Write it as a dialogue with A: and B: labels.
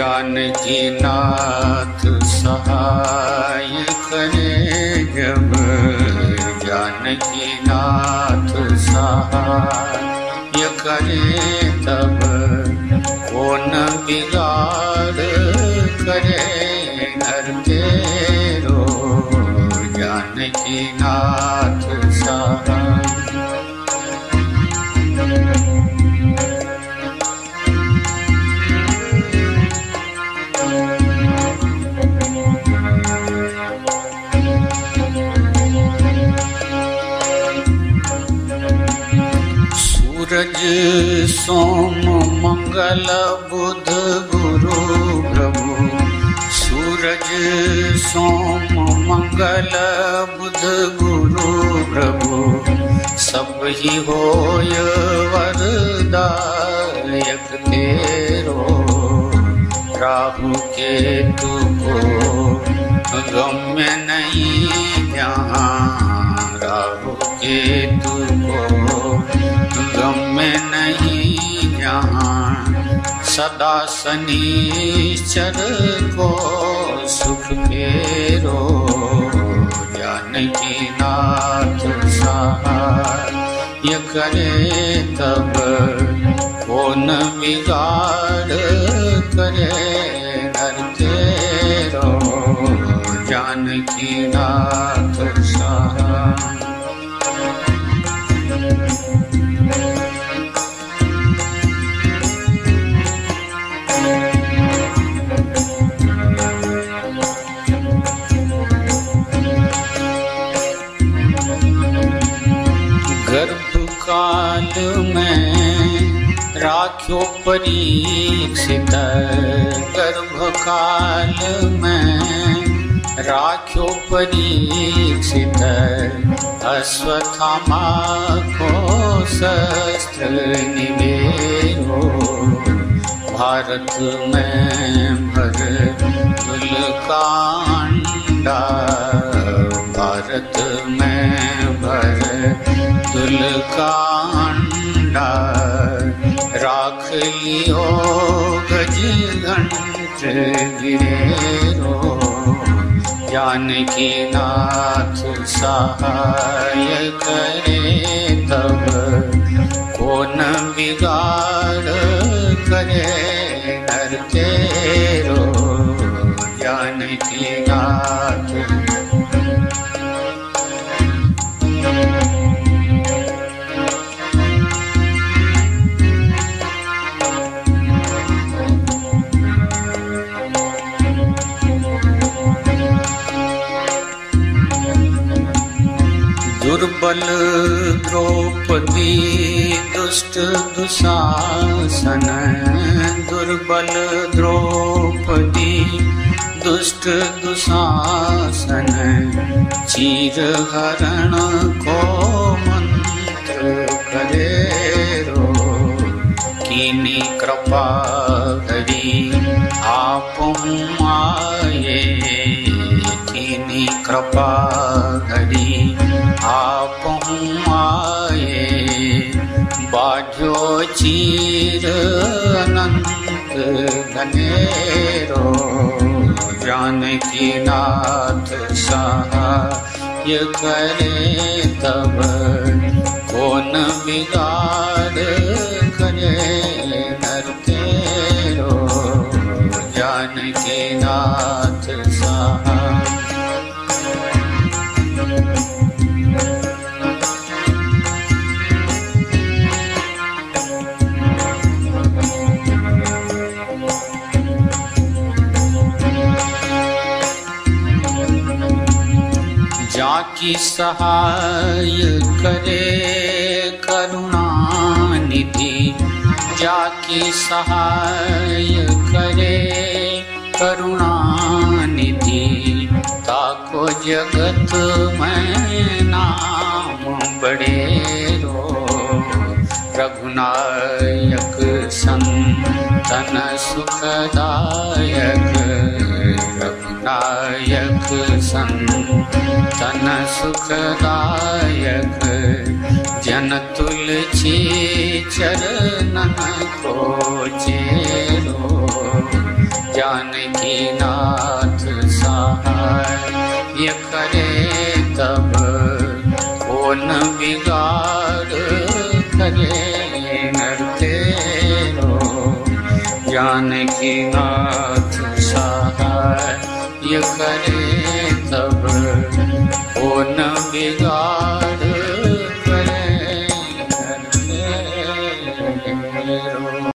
A: जानकी नाथ सहाय करे जब जानकी नाथ सहाय करे तब। कौन बिगाड़ करे नर तेरो जानकी नाथ सहाय। सूरज सोम मंगल बुध गुरु प्रभु। सूरज सोम मंगल बुध गुरु प्रभु। सब ही होय वरदायक तेरो। राहु को गम्य नहीं यहाँ राहु को गम्य नहीं यहाँ सदा शनिश्चर को सुख फेरो जानकी नाथ सहाय करे तब कौन बिगाड़ करे नर तेरो। जानकी नाथ सहाय काल में राख्यो परीक्षित गर्भ काल में राख्यो परीक्षित अश्वत्थामा को शस्त्र निवेरो भारत में भर दुल कांडा भारत में भर तुल राख लियो गज घंट गिरेरो जानकी नाथ सहाय करे तब। कौन बिगाड़ करे दुर्बल द्रौपदी दुष्ट दुशासन दुर्बल द्रौपदी दुष्ट दुशासन चीर हरण को मंत्र कीनी कृपा हरी आप आए बाजो चीर अनंत घनेरो जानकी नाथ सहाय करे तब, कौन बिगाड़ जाकी सहाय करे करुणा निधि जाकी सहाय करे करुणा निधि ताको जगत में नाम बड़े रो रघुनायक संतन सुखदायक। रघुनायक संतन सुखदायक जन तुलसी चरणन को चेरो जानकी नाथ सहाय करे तब वो न बिगाड़ करे नरते जानकी नाथ सहाय करे the burden, O Nabigar.